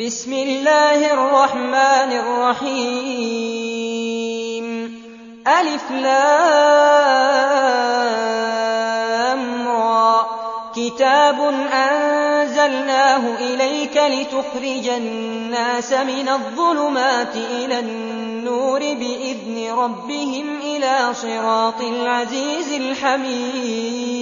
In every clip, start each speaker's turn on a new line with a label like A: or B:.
A: بسم الله الرحمن الرحيم. ألف لام را. كتاب أنزلناه إليك لتخرج الناس من الظلمات إلى النور بإذن ربهم إلى صراط العزيز الحميد.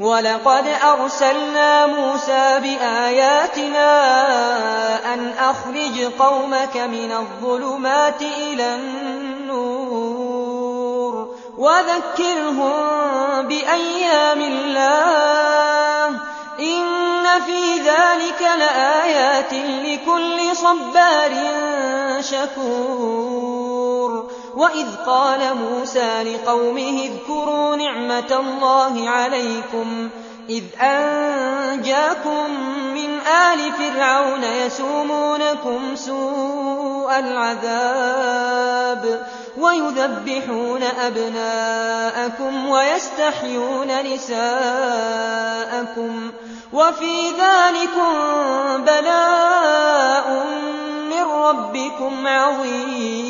A: ولقد أرسلنا موسى بآياتنا أن أخرج قومك من الظلمات إلى النور وذكرهم بأيام الله إن في ذلك لآيات لكل صبار شكور وإذ قال موسى لقومه اذكروا نعمة الله عليكم إذ أنجاكم من آل فرعون يسومونكم سوء العذاب ويذبحون أبناءكم ويستحيون نساءكم وفي ذلكم بلاء من ربكم عظيم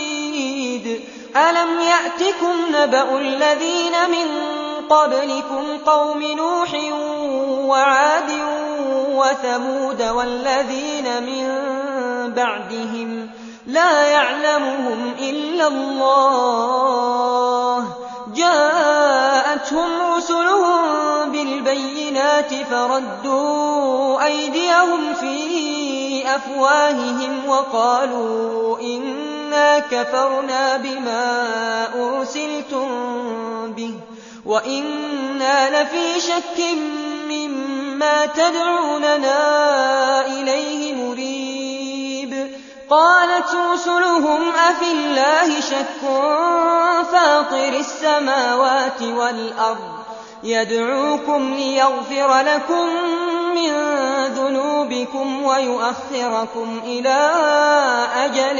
A: ألم يأتكم نبأ الذين من قبلكم قوم نوح وعاد وثمود والذين من بعدهم لا يعلمهم إلا الله جاءتهم رسلهم بالبينات فردوا أيديهم في أفواههم وقالوا إن إنا كفرنا بما أرسلتم به وإنا لفي شك مما تدعوننا إليه مريب قالت رسلهم أفي الله شك فاطر السماوات والأرض يدعوكم ليغفر لكم من ذنوبكم ويؤخركم إلى أجل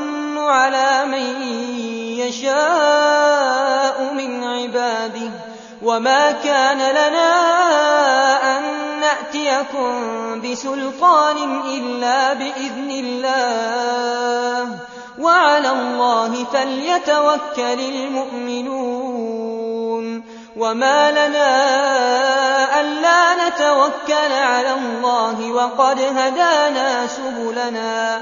A: على من يشاء من عباده وما كان لنا أن نأتيكم بسلطان إلا بإذن الله وعلى الله فليتوكل المؤمنون وما لنا ألا نتوكل على الله وقد هدانا سبلنا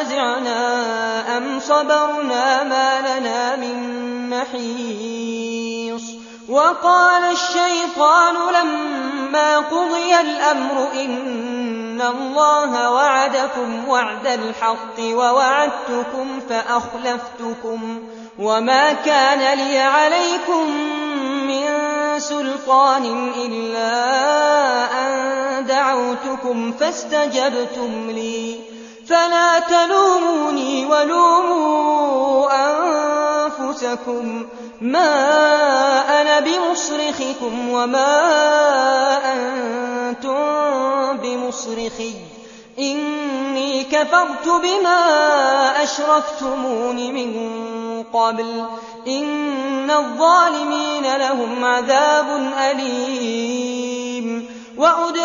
A: أجزعنا أم صبرنا ما لنا من محيص وقال الشيطان لما قضي الأمر إن الله وعدكم وعد الحق ووعدتكم فأخلفتكم وما كان لي عليكم من سلطان إلا أن دعوتكم فاستجبتم لي فلا تلوموني ولوموا أنفسكم ما أنا بمصرخكم وما أنتم بمصرخي إني كفرت بما أشركتمون من قبل إن الظالمين لهم عذاب أليم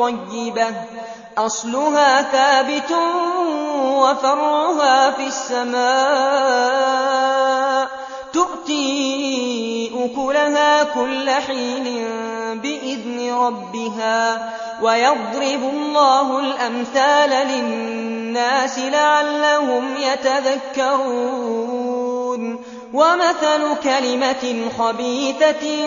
A: طيبة. أصلها ثابت وفرعها في السماء. تؤتي أكلها كل حين بإذن ربها. ويضرب الله الأمثال للناس لعلهم يتذكرون. ومثل كلمة خبيثة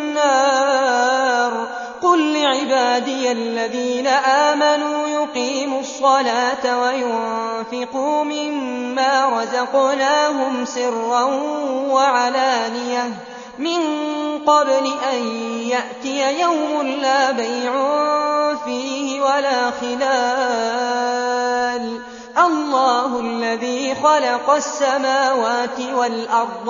A: النار. قل لعبادي الذين آمنوا يقيموا الصلاة وينفقوا مما رزقناهم سرا وعلانية. من قبل أن يأتي يوم لا بيع فيه ولا خلال. الله الذي خلق السماوات والأرض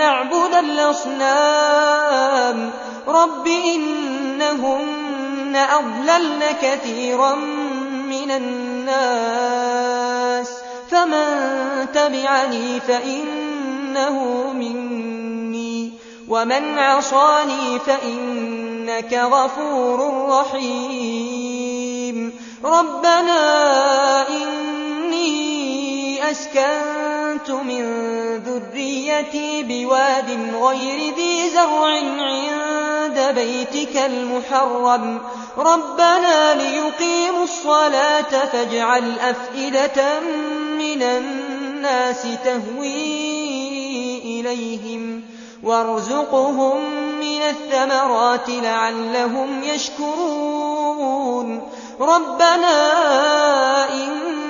A: نعبد الأصنام. رب إنهن أضللن كثيرا من الناس. فمن تبعني فإنه مني. ومن عصاني فإنك غفور رحيم. ربنا إني أسكنت من ذريتي بواد غير ذي زرع عند بيتك المحرم. ربنا ليقيموا الصلاة فاجعل أفئدة من الناس تهوي إليهم وارزقهم من الثمرات لعلهم يشكرون. ربنا إن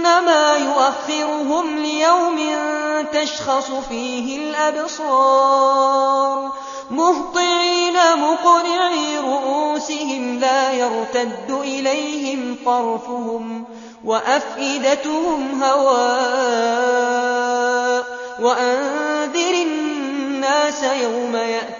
A: إنما يؤخرهم ليوم تشخص فيه الأبصار. مهطعين مقنعي رؤوسهم لا يرتد إليهم طرفهم وأفئدتهم هواء. وأنذر الناس يوم يأتيهم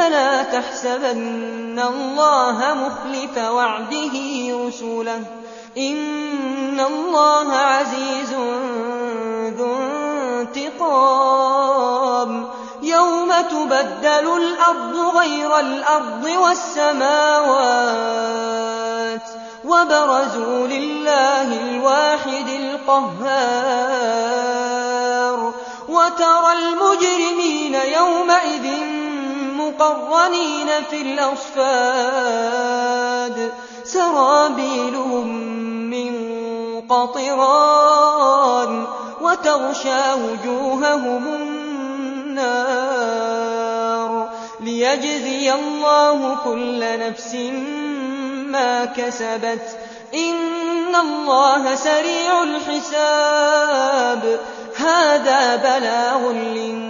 A: فلا تحسبن الله مخلف وعده رسله. إن الله عزيز ذو انتقام. يوم تبدل الأرض غير الأرض والسماوات. وبرزوا لله الواحد القهار. وترى المجرمين يومئذ مقرنين في الأصفاد سرابيلهم من قطران وتغشى وجوههم النار ليجزي الله كل نفس ما كسبت إن الله سريع الحساب هذا بلاغ للناس